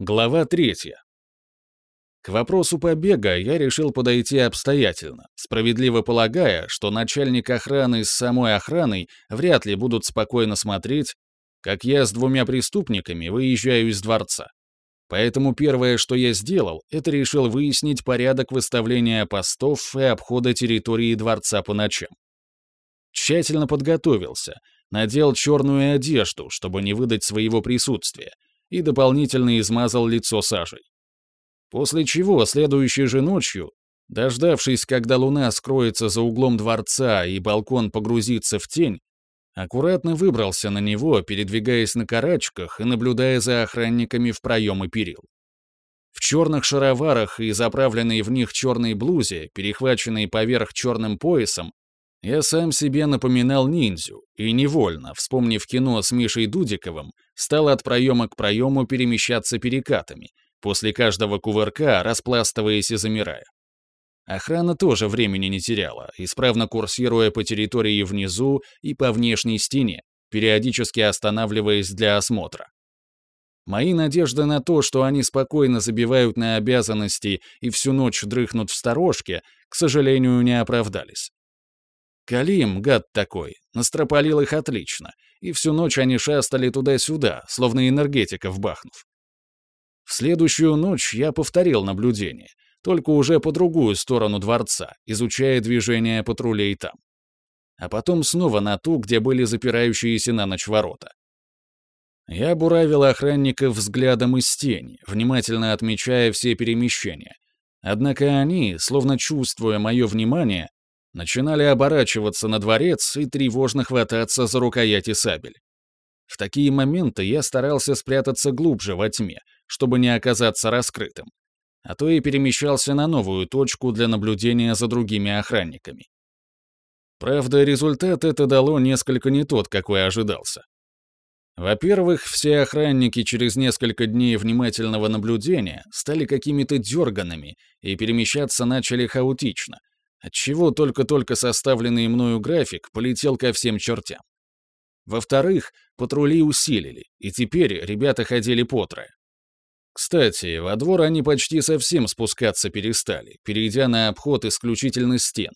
Глава третья. К вопросу побега я решил подойти обстоятельно, справедливо полагая, что начальник охраны с самой охраной вряд ли будут спокойно смотреть, как я с двумя преступниками выезжаю из дворца. Поэтому первое, что я сделал, это решил выяснить порядок выставления постов и обхода территории дворца по ночам. Тщательно подготовился, надел черную одежду, чтобы не выдать своего присутствия, и дополнительно измазал лицо сажей. После чего, следующей же ночью, дождавшись, когда луна скроется за углом дворца и балкон погрузится в тень, аккуратно выбрался на него, передвигаясь на карачках и наблюдая за охранниками в проемы перил. В черных шароварах и заправленной в них черной блузе, перехваченной поверх черным поясом, я сам себе напоминал ниндзю, и невольно, вспомнив кино с Мишей Дудиковым, стал от проема к проему перемещаться перекатами, после каждого кувырка распластываясь и замирая. Охрана тоже времени не теряла, исправно курсируя по территории внизу и по внешней стене, периодически останавливаясь для осмотра. Мои надежды на то, что они спокойно забивают на обязанности и всю ночь дрыхнут в сторожке, к сожалению, не оправдались. Калим, гад такой, настропалил их отлично, и всю ночь они шастали туда-сюда, словно энергетиков бахнув. В следующую ночь я повторил наблюдение, только уже по другую сторону дворца, изучая движение патрулей там. А потом снова на ту, где были запирающиеся на ночь ворота. Я буравил охранников взглядом из тени, внимательно отмечая все перемещения. Однако они, словно чувствуя мое внимание, начинали оборачиваться на дворец и тревожно хвататься за рукояти сабель. В такие моменты я старался спрятаться глубже во тьме, чтобы не оказаться раскрытым, а то и перемещался на новую точку для наблюдения за другими охранниками. Правда, результат это дало несколько не тот, какой ожидался. Во-первых, все охранники через несколько дней внимательного наблюдения стали какими-то дерганными и перемещаться начали хаотично, отчего только-только составленный мною график полетел ко всем чертям. Во-вторых, патрули усилили, и теперь ребята ходили по трое. Кстати, во двор они почти совсем спускаться перестали, перейдя на обход исключительно стен.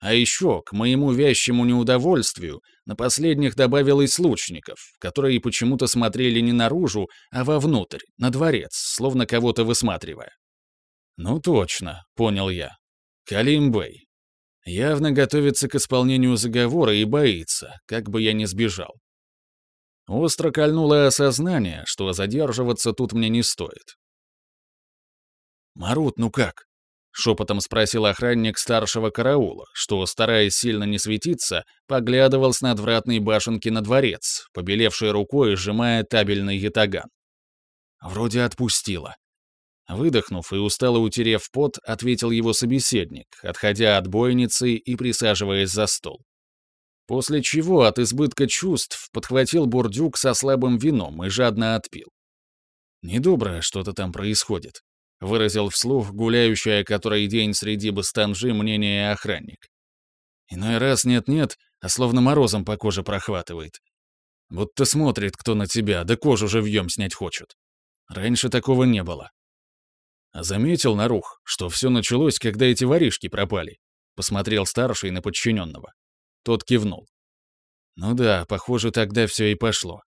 А еще, к моему вящему неудовольствию, на последних добавилось лучников, которые почему-то смотрели не наружу, а вовнутрь, на дворец, словно кого-то высматривая. «Ну точно», — понял я. Калимбей. Явно готовится к исполнению заговора и боится, как бы я ни сбежал. Остро кольнуло осознание, что задерживаться тут мне не стоит. «Марут, ну как?» — шепотом спросил охранник старшего караула, что, стараясь сильно не светиться, поглядывал с надвратной башенки на дворец, побелевшей рукой сжимая табельный ятаган. «Вроде отпустила», Выдохнув и устало утерев пот, ответил его собеседник, отходя от бойницы и присаживаясь за стол. После чего от избытка чувств подхватил бурдюк со слабым вином и жадно отпил. «Недоброе что-то там происходит», — выразил вслух гуляющая который день среди бастанжи мнение охранник. Иной раз нет-нет, а словно морозом по коже прохватывает. Будто смотрит кто на тебя, да кожу живьем снять хочет. Раньше такого не было. Заметил Нарух, что все началось, когда эти воришки пропали. Посмотрел старший на подчиненного. Тот кивнул. Ну да, похоже, тогда все и пошло.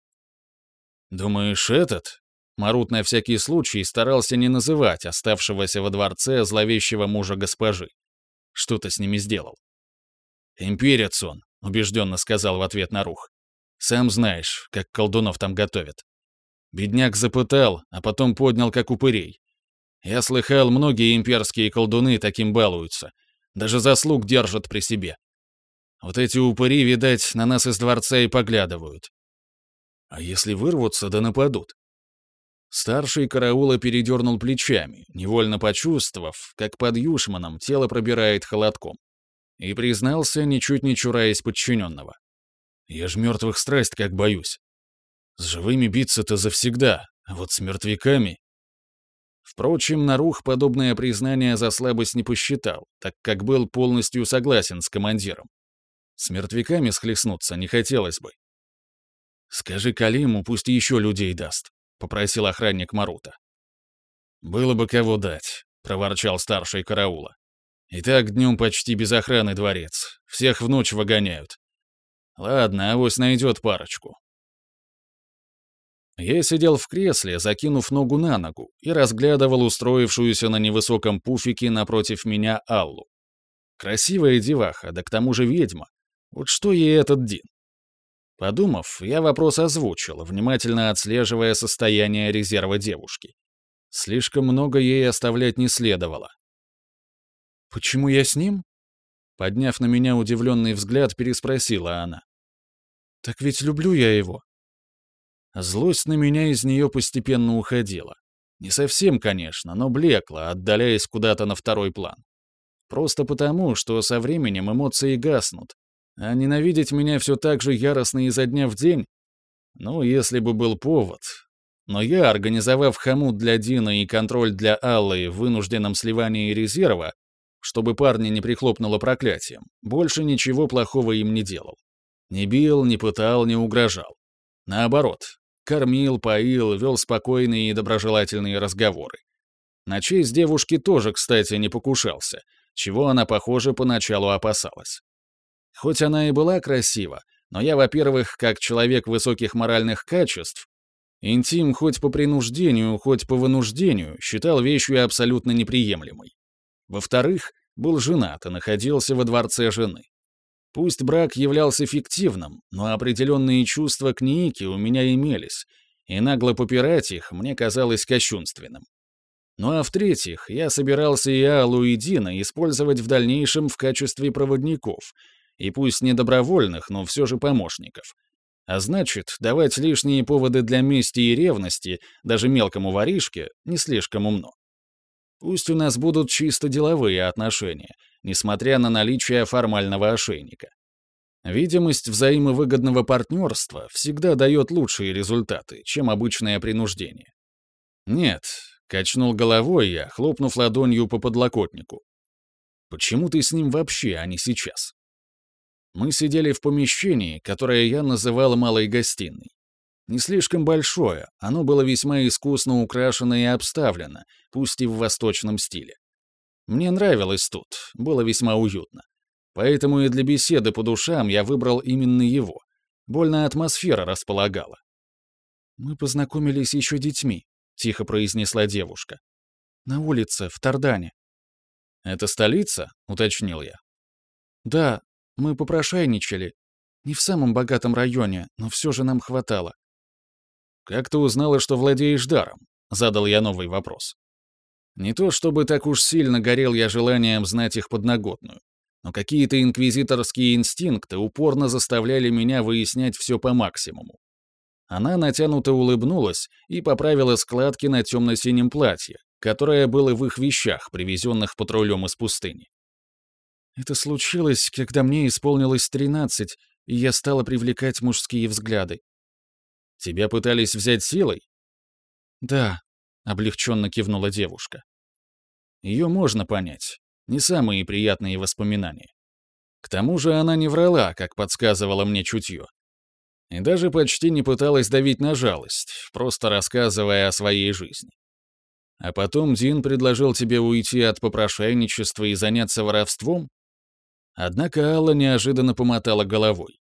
Думаешь, этот? Марут на всякий случай старался не называть оставшегося во дворце зловещего мужа госпожи. Что-то с ними сделал. «Имперец он», — убежденно сказал в ответ Нарух. «Сам знаешь, как колдунов там готовят. Бедняк запытал, а потом поднял как упырей. Я слыхал, многие имперские колдуны таким балуются. Даже заслуг держат при себе. Вот эти упыри, видать, на нас из дворца и поглядывают. А если вырвутся, да нападут? Старший караула передернул плечами, невольно почувствовав, как под юшманом тело пробирает холодком. И признался, ничуть не чураясь подчиненного. Я ж мертвых страсть как боюсь. С живыми биться-то завсегда, а вот с мертвяками... Впрочем, Нарух подобное признание за слабость не посчитал, так как был полностью согласен с командиром. С мертвяками схлестнуться не хотелось бы. «Скажи Калиму, пусть еще людей даст», — попросил охранник Марута. «Было бы кого дать», — проворчал старший караула. «И так днем почти без охраны дворец. Всех в ночь выгоняют. Ладно, авось найдет парочку». Я сидел в кресле, закинув ногу на ногу, и разглядывал устроившуюся на невысоком пуфике напротив меня Аллу. Красивая деваха, да к тому же ведьма. Вот что ей этот Дин? Подумав, я вопрос озвучил, внимательно отслеживая состояние резерва девушки. Слишком много ей оставлять не следовало. «Почему я с ним?» Подняв на меня удивленный взгляд, переспросила она. «Так ведь люблю я его». Злость на меня из нее постепенно уходила. Не совсем, конечно, но блекла, отдаляясь куда-то на второй план. Просто потому, что со временем эмоции гаснут, а ненавидеть меня все так же яростно изо дня в день? Ну, если бы был повод. Но я, организовав хомут для Дина и контроль для Аллы в вынужденном сливании резерва, чтобы парня не прихлопнуло проклятием, больше ничего плохого им не делал. Не бил, не пытал, не угрожал. Наоборот, кормил, поил, вел спокойные и доброжелательные разговоры. На честь девушки тоже, кстати, не покушался, чего она, похоже, поначалу опасалась. Хоть она и была красива, но я, во-первых, как человек высоких моральных качеств, интим хоть по принуждению, хоть по вынуждению считал вещью абсолютно неприемлемой. Во-вторых, был женат и находился во дворце жены. Пусть брак являлся фиктивным, но определенные чувства к Ниике у меня имелись, и нагло попирать их мне казалось кощунственным. Ну а в-третьих, я собирался и Аллу и Дина использовать в дальнейшем в качестве проводников, и пусть не добровольных, но все же помощников. А значит, давать лишние поводы для мести и ревности даже мелкому воришке не слишком умно. Пусть у нас будут чисто деловые отношения, несмотря на наличие формального ошейника. Видимость взаимовыгодного партнерства всегда дает лучшие результаты, чем обычное принуждение. Нет, качнул головой я, хлопнув ладонью по подлокотнику. Почему ты с ним вообще, а не сейчас? Мы сидели в помещении, которое я называл малой гостиной. Не слишком большое, оно было весьма искусно украшено и обставлено, пусть и в восточном стиле. Мне нравилось тут, было весьма уютно. Поэтому и для беседы по душам я выбрал именно его. Больно атмосфера располагала. «Мы познакомились еще детьми», — тихо произнесла девушка. «На улице, в Тардане». «Это столица?» — уточнил я. «Да, мы попрошайничали. Не в самом богатом районе, но все же нам хватало. «Как ты узнала, что владеешь даром?» — задал я новый вопрос. Не то чтобы так уж сильно горел я желанием знать их подноготную, но какие-то инквизиторские инстинкты упорно заставляли меня выяснять все по максимуму. Она натянуто улыбнулась и поправила складки на темно-синем платье, которое было в их вещах, привезенных патрулем из пустыни. Это случилось, когда мне исполнилось тринадцать, и я стала привлекать мужские взгляды. Тебя пытались взять силой? Да, облегченно кивнула девушка. Ее можно понять. Не самые приятные воспоминания. К тому же она не врала, как подсказывала мне чутье. И даже почти не пыталась давить на жалость, просто рассказывая о своей жизни. А потом Дин предложил тебе уйти от попрошайничества и заняться воровством? Однако Алла неожиданно помотала головой.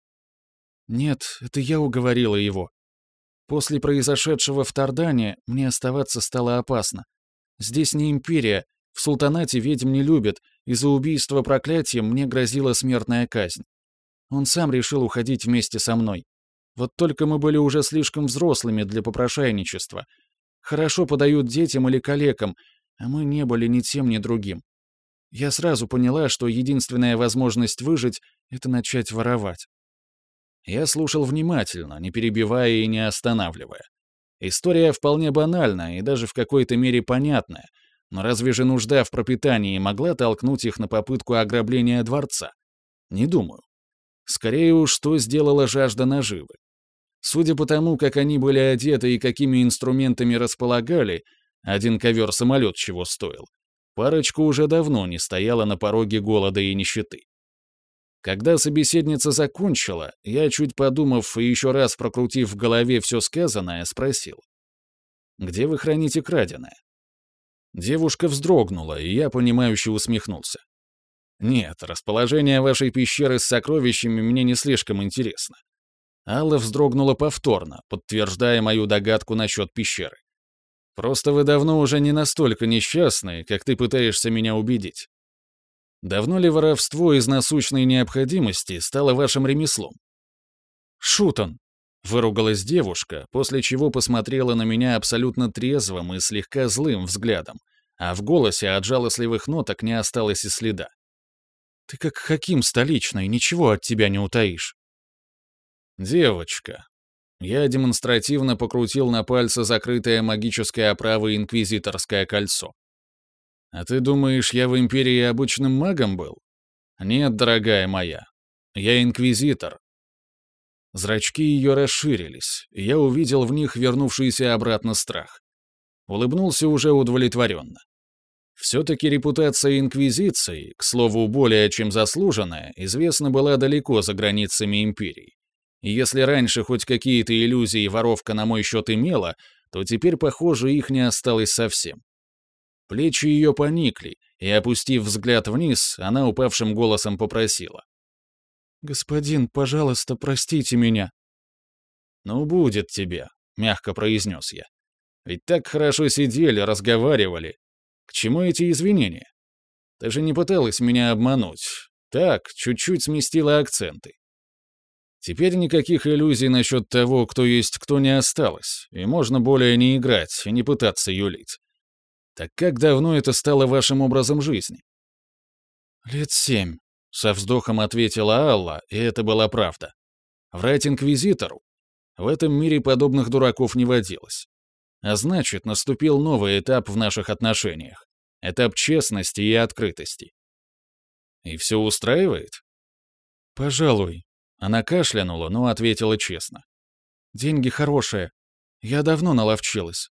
«Нет, это я уговорила его. После произошедшего в Тардане мне оставаться стало опасно. Здесь не империя, в султанате ведьм не любят, и за убийство проклятием мне грозила смертная казнь. Он сам решил уходить вместе со мной. Вот только мы были уже слишком взрослыми для попрошайничества. Хорошо подают детям или калекам, а мы не были ни тем, ни другим. Я сразу поняла, что единственная возможность выжить — это начать воровать. Я слушал внимательно, не перебивая и не останавливая. История вполне банальная и даже в какой-то мере понятная, но разве же нужда в пропитании могла толкнуть их на попытку ограбления дворца? Не думаю. Скорее уж, что сделала жажда наживы. Судя по тому, как они были одеты и какими инструментами располагали, один ковер-самолет чего стоил, Парочка уже давно не стояла на пороге голода и нищеты. Когда собеседница закончила, я, чуть подумав и еще раз прокрутив в голове все сказанное, спросил. «Где вы храните краденое?» Девушка вздрогнула, и я понимающе усмехнулся. Нет, расположение вашей пещеры с сокровищами мне не слишком интересно. Алла вздрогнула повторно, подтверждая мою догадку насчет пещеры. Просто вы давно уже не настолько несчастны, как ты пытаешься меня убедить. Давно ли воровство из насущной необходимости стало вашим ремеслом? Шутон, выругалась девушка, после чего посмотрела на меня абсолютно трезвым и слегка злым взглядом, а в голосе от жалостливых ноток не осталось и следа. Ты как Хаким столичный, ничего от тебя не утаишь. Девочка. Я демонстративно покрутил на пальце закрытое магической оправой инквизиторское кольцо. А ты думаешь, я в Империи обычным магом был? Нет, дорогая моя. Я инквизитор. Зрачки ее расширились, и я увидел в них вернувшийся обратно страх. Улыбнулся уже удовлетворенно. Все-таки репутация Инквизиции, к слову, более чем заслуженная, известна была далеко за границами Империи. И если раньше хоть какие-то иллюзии воровка на мой счет имела, то теперь, похоже, их не осталось совсем. Плечи ее поникли, и, опустив взгляд вниз, она упавшим голосом попросила. «Господин, пожалуйста, простите меня». «Ну, будет тебе», — мягко произнес я. «Ведь так хорошо сидели, разговаривали. К чему эти извинения? Ты же не пыталась меня обмануть. Так, чуть-чуть сместила акценты. Теперь никаких иллюзий насчет того, кто есть кто, не осталось, и можно более не играть и не пытаться юлить. Так как давно это стало вашим образом жизни? Лет семь, со вздохом ответила Алла, и это была правда. Врать инквизитору? В этом мире подобных дураков не водилось. А значит, наступил новый этап в наших отношениях. Этап честности и открытости. И все устраивает? Пожалуй. Она кашлянула, но ответила честно. Деньги хорошие. Я давно наловчилась.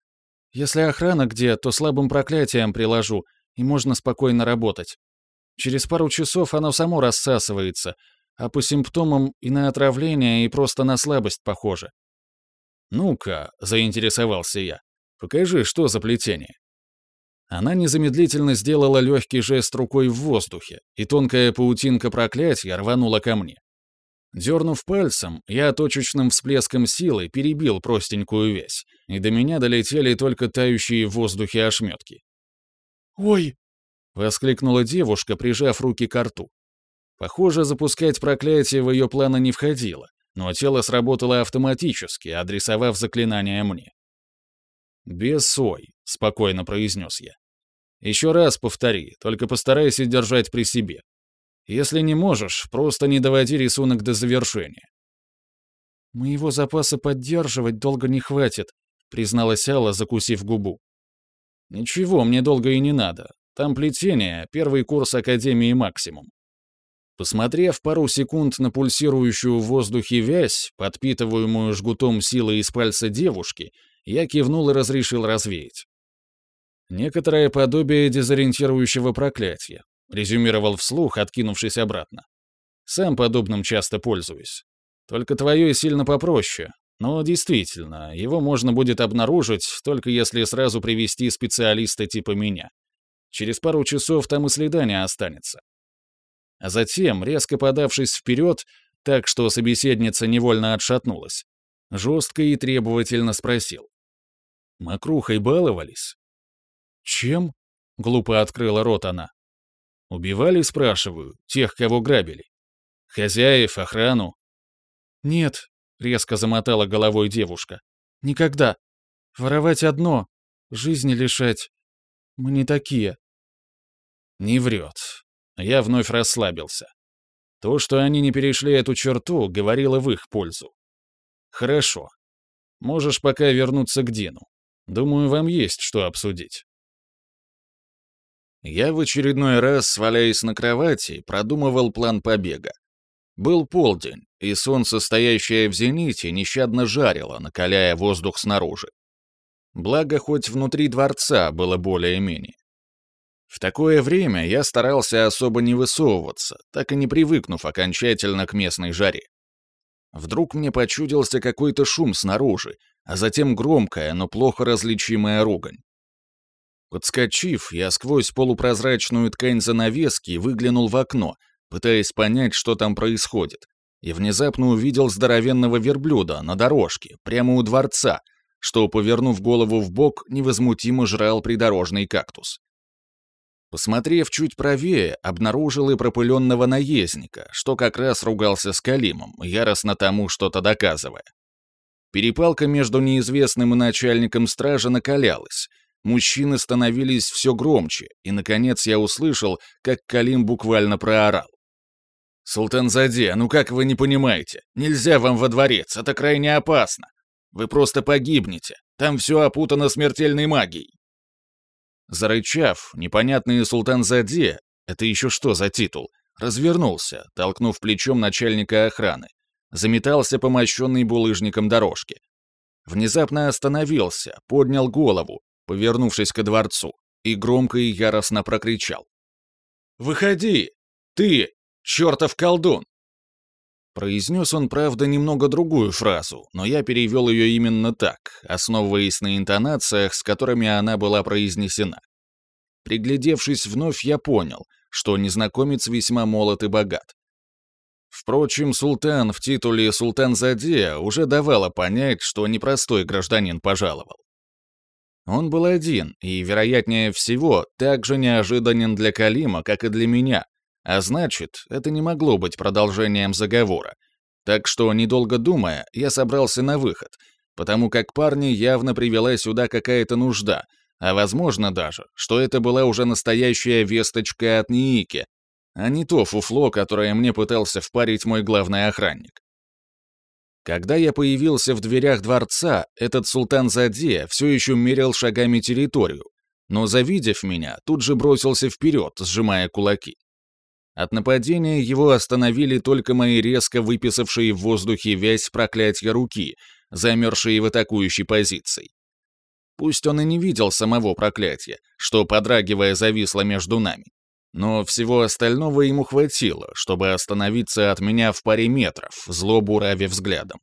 Если охрана где, то слабым проклятием приложу, и можно спокойно работать. Через пару часов оно само рассасывается, а по симптомам и на отравление, и просто на слабость похоже. «Ну-ка», — заинтересовался я, — «покажи, что за плетение». Она незамедлительно сделала легкий жест рукой в воздухе, и тонкая паутинка проклятия рванула ко мне. Дернув пальцем, я точечным всплеском силы перебил простенькую вязь, и до меня долетели только тающие в воздухе ошметки. «Ой!» — воскликнула девушка, прижав руки к рту. Похоже, запускать проклятие в ее планы не входило, но тело сработало автоматически, адресовав заклинание мне. «Без сой», — спокойно произнес я. «Еще раз повтори, только постарайся держать при себе. Если не можешь, просто не доводи рисунок до завершения. «Моего запаса поддерживать долго не хватит», — призналась Алла, закусив губу. «Ничего, мне долго и не надо. Там плетение, первый курс Академии максимум». Посмотрев пару секунд на пульсирующую в воздухе вязь, подпитываемую жгутом силы из пальца девушки, я кивнул и разрешил развеять. Некоторое подобие дезориентирующего проклятия, резюмировал вслух, откинувшись обратно. Сам подобным часто пользуюсь. Только твое сильно попроще. Но действительно, его можно будет обнаружить, только если сразу привести специалиста типа меня. Через пару часов там и следа не останется. А затем, резко подавшись вперед, так что собеседница невольно отшатнулась, жестко и требовательно спросил. «Мокрухой баловались?» «Чем?» — глупо открыла рот она. Убивали, спрашиваю, тех, кого грабили? Хозяев, охрану? Нет, резко замотала головой девушка. Никогда. Воровать одно, жизни лишать. Мы не такие. Не врет. Я вновь расслабился. То, что они не перешли эту черту, говорило в их пользу. Хорошо. Можешь пока вернуться к Дину. Думаю, вам есть что обсудить. Я в очередной раз, валяясь на кровати, продумывал план побега. Был полдень, и солнце, стоящее в зените, нещадно жарило, накаляя воздух снаружи. Благо, хоть внутри дворца было более-менее. В такое время я старался особо не высовываться, так и не привыкнув окончательно к местной жаре. Вдруг мне почудился какой-то шум снаружи, а затем громкая, но плохо различимая ругань. Подскочив, я сквозь полупрозрачную ткань занавески выглянул в окно, пытаясь понять, что там происходит, и внезапно увидел здоровенного верблюда на дорожке, прямо у дворца, что, повернув голову в бок, невозмутимо жрал придорожный кактус. Посмотрев чуть правее, обнаружил и пропыленного наездника, что как раз ругался с Калимом, яростно тому что-то доказывая. Перепалка между неизвестным и начальником стражи накалялась. Мужчины становились все громче, и, наконец, я услышал, как Калим буквально проорал. «Султанзаде, ну как вы не понимаете? Нельзя вам во дворец, это крайне опасно. Вы просто погибнете, там все опутано смертельной магией». Зарычав, непонятный Султанзаде, это еще что за титул, развернулся, толкнув плечом начальника охраны, заметался по мощенной булыжником дорожке. Внезапно остановился, поднял голову, повернувшись ко дворцу, и громко и яростно прокричал. «Выходи! Ты, чертов колдун!» Произнес он, правда, немного другую фразу, но я перевел ее именно так, основываясь на интонациях, с которыми она была произнесена. Приглядевшись вновь, я понял, что незнакомец весьма молод и богат. Впрочем, султан в титуле султан-заде уже давало понять, что непростой гражданин пожаловал. Он был один и, вероятнее всего, так же неожиданен для Калима, как и для меня, а значит, это не могло быть продолжением заговора. Так что, недолго думая, я собрался на выход, потому как парни явно привела сюда какая-то нужда, а возможно даже, что это была уже настоящая весточка от Ники, а не то фуфло, которое мне пытался впарить мой главный охранник. Когда я появился в дверях дворца, этот султан Заде все еще мерил шагами территорию, но, завидев меня, тут же бросился вперед, сжимая кулаки. От нападения его остановили только мои резко выписавшие в воздухе вязь проклятия руки, замерзшие в атакующей позиции. Пусть он и не видел самого проклятия, что, подрагивая, зависло между нами. Но всего остального ему хватило, чтобы остановиться от меня в паре метров, зло буравя взглядом.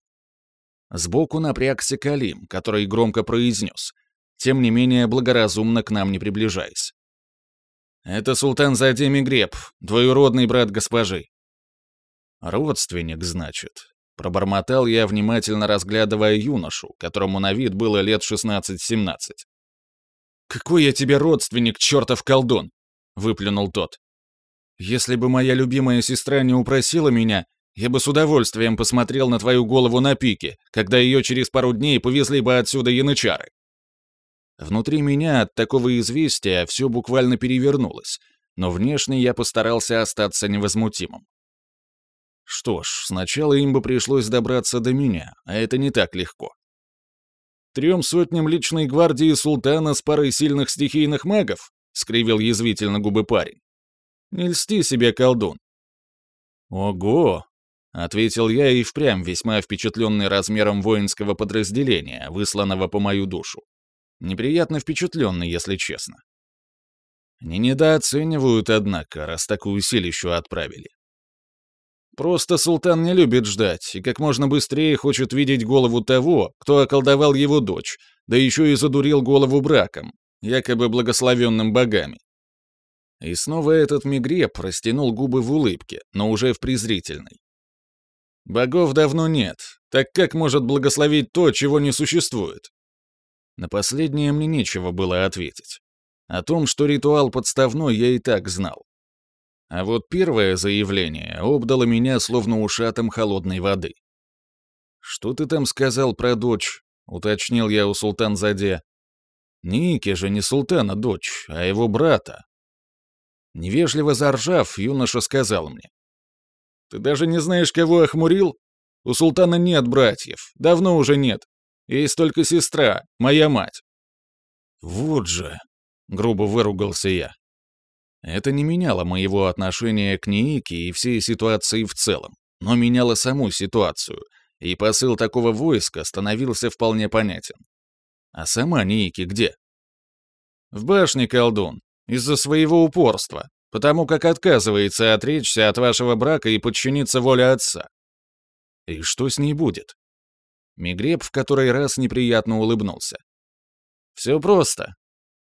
Сбоку напрягся Калим, который громко произнес, тем не менее благоразумно к нам не приближаясь. «Это султан Задеми Греб, двоюродный брат госпожи». «Родственник, значит», — пробормотал я, внимательно разглядывая юношу, которому на вид было лет 16-17. «Какой я тебе родственник, чертов колдун!» Выплюнул тот. «Если бы моя любимая сестра не упросила меня, я бы с удовольствием посмотрел на твою голову на пике, когда ее через пару дней повезли бы отсюда янычары». Внутри меня от такого известия все буквально перевернулось, но внешне я постарался остаться невозмутимым. Что ж, сначала им бы пришлось добраться до меня, а это не так легко. Трем сотням личной гвардии султана с парой сильных стихийных магов? — скривил язвительно губы парень. «Не льсти себе, колдун». «Ого!» — ответил я и впрямь весьма впечатленный размером воинского подразделения, высланного по мою душу. Неприятно впечатленный, если честно. Не недооценивают, однако, раз такую силищу отправили. Просто султан не любит ждать и как можно быстрее хочет видеть голову того, кто околдовал его дочь, да еще и задурил голову браком, якобы благословенным богами. И снова этот мигреб растянул губы в улыбке, но уже в презрительной. Богов давно нет, так как может благословить то, чего не существует? На последнее мне нечего было ответить. О том, что ритуал подставной, я и так знал. А вот первое заявление обдало меня словно ушатом холодной воды. «Что ты там сказал про дочь?» — уточнил я у султан Заде. Ники же не султана дочь, а его брата. Невежливо заржав, юноша сказал мне. «Ты даже не знаешь, кого охмурил? У султана нет братьев, давно уже нет. Есть только сестра, моя мать». «Вот же», — грубо выругался я. Это не меняло моего отношения к Ниике и всей ситуации в целом, но меняло саму ситуацию, и посыл такого войска становился вполне понятен. А сама Ники где? В башне, колдун, из-за своего упорства, потому как отказывается отречься от вашего брака и подчиниться воле отца. И что с ней будет? Мигреб в который раз неприятно улыбнулся. Все просто.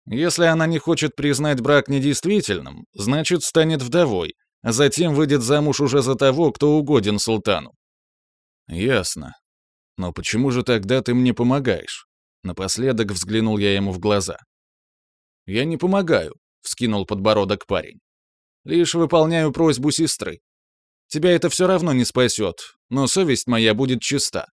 Если она не хочет признать брак недействительным, значит, станет вдовой, а затем выйдет замуж уже за того, кто угоден султану. Ясно. Но почему же тогда ты мне помогаешь? Напоследок взглянул я ему в глаза. Я не помогаю, вскинул подбородок парень. Лишь выполняю просьбу сестры. Тебя это все равно не спасет, но совесть моя будет чиста.